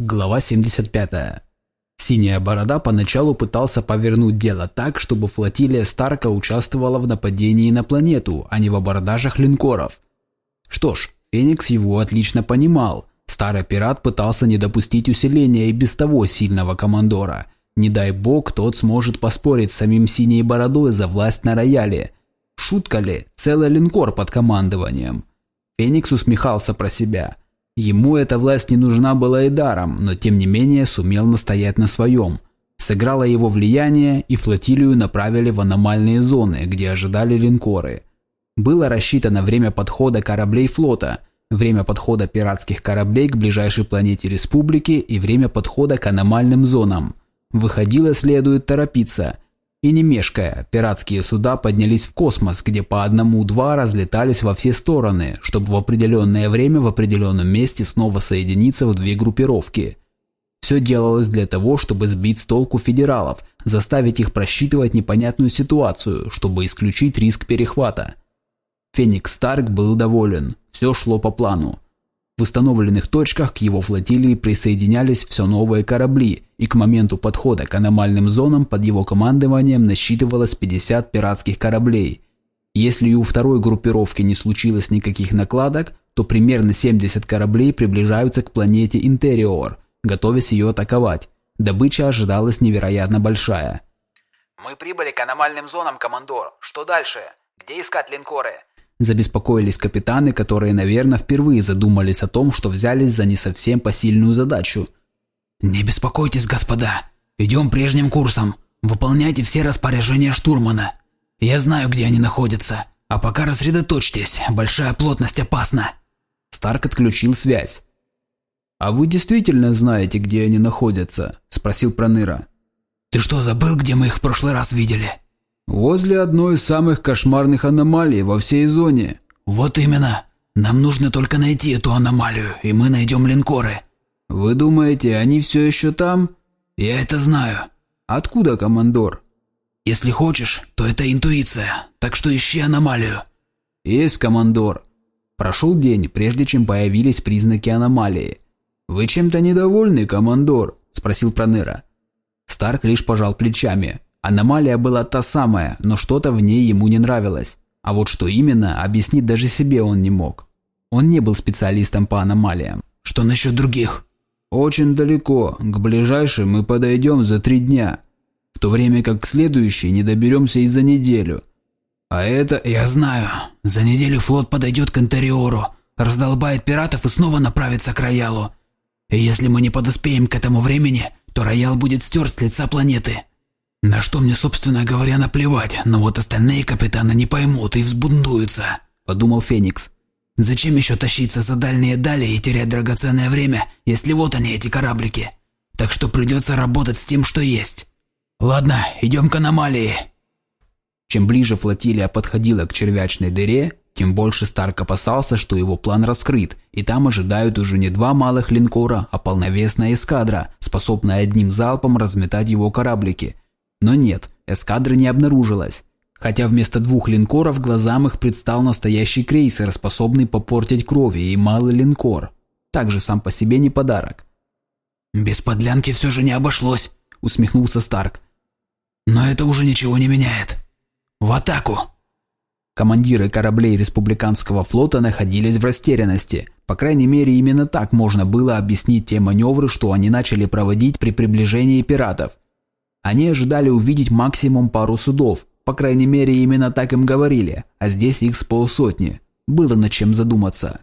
Глава 75. Синяя борода поначалу пытался повернуть дело так, чтобы флотилия Старка участвовала в нападении на планету, а не в абордажах линкоров. Что ж, Феникс его отлично понимал. Старый пират пытался не допустить усиления и без того сильного командора. Не дай бог, тот сможет поспорить с самим Синей Бородой за власть на рояле. Шутка ли, целый линкор под командованием. Феникс усмехался про себя – Ему эта власть не нужна была и даром, но тем не менее сумел настоять на своем. Сыграло его влияние, и флотилию направили в аномальные зоны, где ожидали линкоры. Было рассчитано время подхода кораблей флота, время подхода пиратских кораблей к ближайшей планете Республики и время подхода к аномальным зонам. Выходило следует торопиться – и не мешкая, пиратские суда поднялись в космос, где по одному-два разлетались во все стороны, чтобы в определенное время в определенном месте снова соединиться в две группировки. Все делалось для того, чтобы сбить с толку федералов, заставить их просчитывать непонятную ситуацию, чтобы исключить риск перехвата. Феникс Старк был доволен, все шло по плану. В установленных точках к его флотилии присоединялись все новые корабли, и к моменту подхода к аномальным зонам под его командованием насчитывалось 50 пиратских кораблей. Если и у второй группировки не случилось никаких накладок, то примерно 70 кораблей приближаются к планете Интериор, готовясь ее атаковать. Добыча ожидалась невероятно большая. «Мы прибыли к аномальным зонам, командор. Что дальше? Где искать линкоры?» Забеспокоились капитаны, которые, наверное, впервые задумались о том, что взялись за не совсем посильную задачу. «Не беспокойтесь, господа. Идем прежним курсом. Выполняйте все распоряжения штурмана. Я знаю, где они находятся. А пока рассредоточьтесь, большая плотность опасна». Старк отключил связь. «А вы действительно знаете, где они находятся?» – спросил Проныра. «Ты что, забыл, где мы их в прошлый раз видели?» Возле одной из самых кошмарных аномалий во всей зоне. Вот именно. Нам нужно только найти эту аномалию, и мы найдем линкоры. Вы думаете, они все еще там? Я это знаю. Откуда, командор? Если хочешь, то это интуиция, так что ищи аномалию. Есть, командор. Прошел день, прежде чем появились признаки аномалии. «Вы чем-то недовольны, командор?» – спросил Пронера. Старк лишь пожал плечами. Аномалия была та самая, но что-то в ней ему не нравилось. А вот что именно, объяснить даже себе он не мог. Он не был специалистом по аномалиям. Что насчет других? Очень далеко. К ближайшей мы подойдем за три дня. В то время как к следующей не доберемся и за неделю. А это... Я знаю. За неделю флот подойдет к Интериору, раздолбает пиратов и снова направится к Роялу. И если мы не подоспеем к этому времени, то Роял будет стерт с лица планеты. На что мне, собственно говоря, наплевать, но вот остальные капитаны не поймут и взбунтуются, подумал Феникс. Зачем еще тащиться за дальние дали и терять драгоценное время, если вот они, эти кораблики? Так что придется работать с тем, что есть. Ладно, идем к аномалии. Чем ближе флотилия подходила к червячной дыре, тем больше Старк опасался, что его план раскрыт, и там ожидают уже не два малых линкора, а полновесная эскадра, способная одним залпом разметать его кораблики – но нет, эскадры не обнаружилось. Хотя вместо двух линкоров глазам их предстал настоящий крейсер, способный попортить крови, и малый линкор. Также сам по себе не подарок. «Без подлянки все же не обошлось», — усмехнулся Старк. «Но это уже ничего не меняет. В атаку!» Командиры кораблей республиканского флота находились в растерянности. По крайней мере, именно так можно было объяснить те маневры, что они начали проводить при приближении пиратов. Они ожидали увидеть максимум пару судов, по крайней мере именно так им говорили, а здесь их с полсотни. Было над чем задуматься.